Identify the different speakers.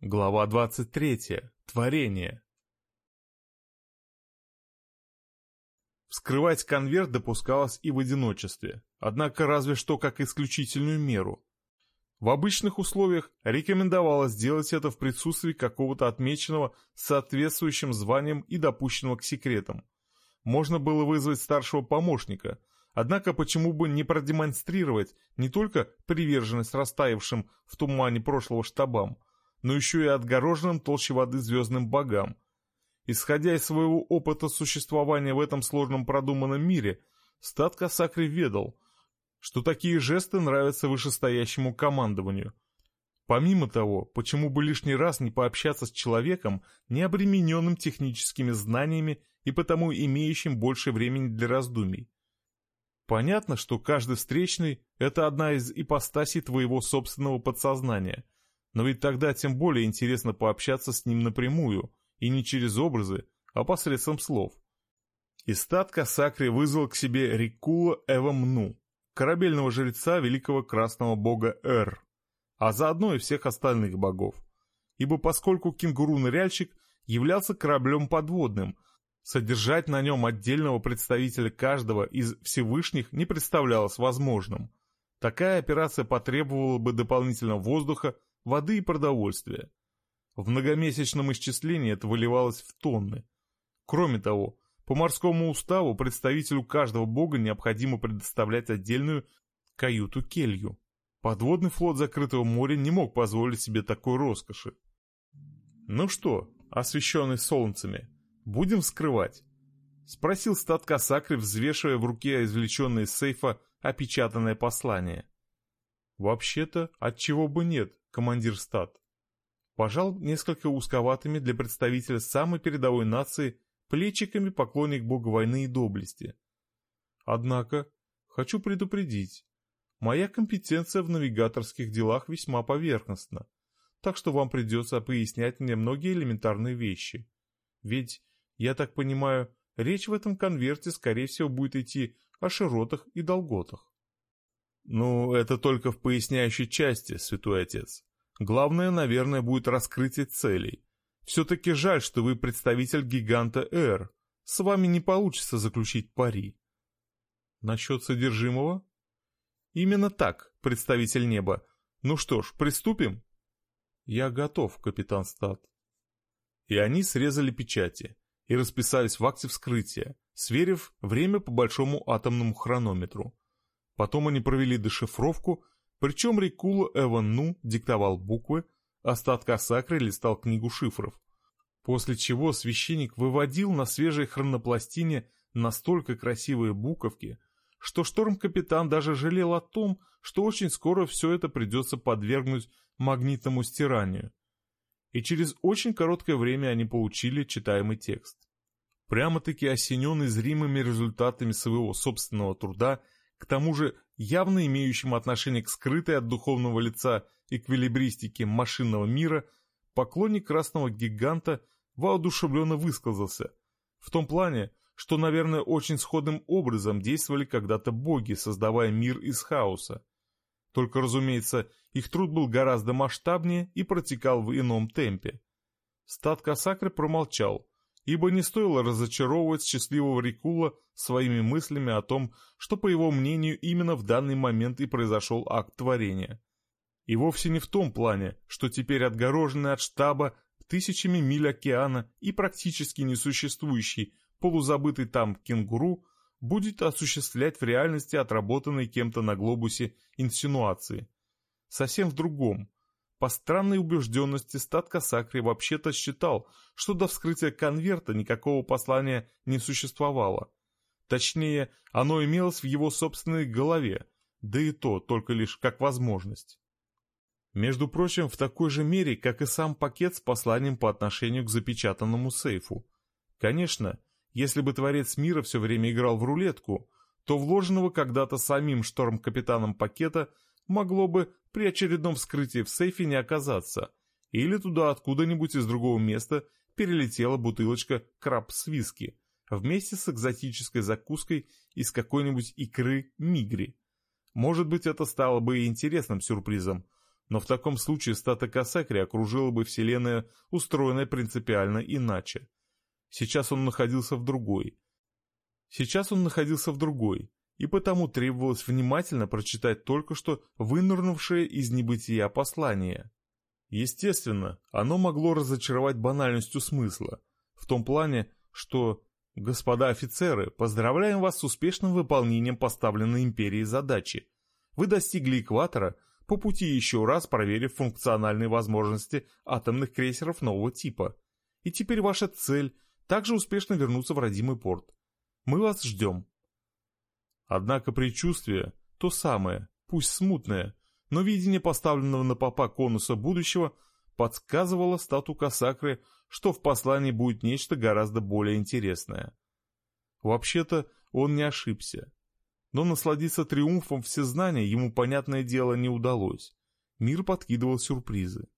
Speaker 1: Глава 23. Творение. Вскрывать конверт допускалось и в одиночестве, однако разве что как исключительную меру. В обычных условиях рекомендовалось сделать это в присутствии какого-то отмеченного соответствующим званием и допущенного к секретам. Можно было вызвать старшего помощника, однако почему бы не продемонстрировать не только приверженность растаявшим в тумане прошлого штабам, но еще и отгороженным толще воды звездным богам. Исходя из своего опыта существования в этом сложном продуманном мире, стат Касакри ведал, что такие жесты нравятся вышестоящему командованию. Помимо того, почему бы лишний раз не пообщаться с человеком, не обремененным техническими знаниями и потому имеющим больше времени для раздумий. Понятно, что каждый встречный – это одна из ипостасей твоего собственного подсознания – но ведь тогда тем более интересно пообщаться с ним напрямую, и не через образы, а посредством слов. Истат Касакри вызвал к себе Рикула Эвамну, корабельного жреца великого красного бога Эр, а заодно и всех остальных богов. Ибо поскольку кенгуру-ныряльщик являлся кораблем подводным, содержать на нем отдельного представителя каждого из Всевышних не представлялось возможным. Такая операция потребовала бы дополнительного воздуха, воды и продовольствия. В многомесячном исчислении это выливалось в тонны. Кроме того, по морскому уставу представителю каждого бога необходимо предоставлять отдельную каюту-келью. Подводный флот закрытого моря не мог позволить себе такой роскоши. «Ну что, освещенный солнцами, будем вскрывать?» — спросил стат Касакри, взвешивая в руке извлеченное из сейфа опечатанное послание. «Вообще-то, отчего бы нет?» Командир стат. Пожал несколько узковатыми для представителя самой передовой нации плечиками поклонник бога войны и доблести. Однако, хочу предупредить, моя компетенция в навигаторских делах весьма поверхностна, так что вам придется пояснять мне многие элементарные вещи. Ведь, я так понимаю, речь в этом конверте, скорее всего, будет идти о широтах и долготах. Ну, это только в поясняющей части, святой отец. Главное, наверное, будет раскрытие целей. Все-таки жаль, что вы представитель гиганта Эр. С вами не получится заключить пари. Насчет содержимого? Именно так, представитель неба. Ну что ж, приступим? Я готов, капитан Стат. И они срезали печати и расписались в акте вскрытия, сверив время по большому атомному хронометру. Потом они провели дешифровку причем Рикула Эван Ну диктовал буквы, а статка Сакры листал книгу шифров. После чего священник выводил на свежей хронопластине настолько красивые буковки, что шторм-капитан даже жалел о том, что очень скоро все это придется подвергнуть магнитному стиранию. И через очень короткое время они получили читаемый текст. Прямо-таки осененный зримыми результатами своего собственного труда – к тому же явно имеющим отношение к скрытой от духовного лица эквилибристике машинного мира, поклонник красного гиганта воодушевленно высказался. В том плане, что, наверное, очень сходным образом действовали когда-то боги, создавая мир из хаоса. Только, разумеется, их труд был гораздо масштабнее и протекал в ином темпе. Стат Касакры промолчал, ибо не стоило разочаровывать счастливого Рикула своими мыслями о том, что, по его мнению, именно в данный момент и произошел акт творения. И вовсе не в том плане, что теперь отгороженный от штаба тысячами миль океана и практически несуществующий, полузабытый там кенгуру будет осуществлять в реальности отработанные кем-то на глобусе инсинуации. Совсем в другом, по странной убежденности стат Касакри вообще-то считал, что до вскрытия конверта никакого послания не существовало. Точнее, оно имелось в его собственной голове, да и то только лишь как возможность. Между прочим, в такой же мере, как и сам пакет с посланием по отношению к запечатанному сейфу. Конечно, если бы Творец Мира все время играл в рулетку, то вложенного когда-то самим шторм-капитаном пакета могло бы при очередном вскрытии в сейфе не оказаться, или туда откуда-нибудь из другого места перелетела бутылочка краб с виски, вместе с экзотической закуской из какой-нибудь икры мигри. Может быть, это стало бы и интересным сюрпризом, Но в таком случае стата Касакри окружила бы Вселенная, устроенная принципиально иначе. Сейчас он находился в другой. Сейчас он находился в другой, и потому требовалось внимательно прочитать только что вынырнувшее из небытия послание. Естественно, оно могло разочаровать банальностью смысла, в том плане, что «Господа офицеры, поздравляем вас с успешным выполнением поставленной империей задачи. Вы достигли экватора, по пути еще раз проверив функциональные возможности атомных крейсеров нового типа. И теперь ваша цель – также успешно вернуться в родимый порт. Мы вас ждем». Однако предчувствие – то самое, пусть смутное, но видение поставленного на попа конуса будущего подсказывало стату Касакры, что в послании будет нечто гораздо более интересное. Вообще-то он не ошибся. Но насладиться триумфом всезнания ему, понятное дело, не удалось. Мир подкидывал сюрпризы.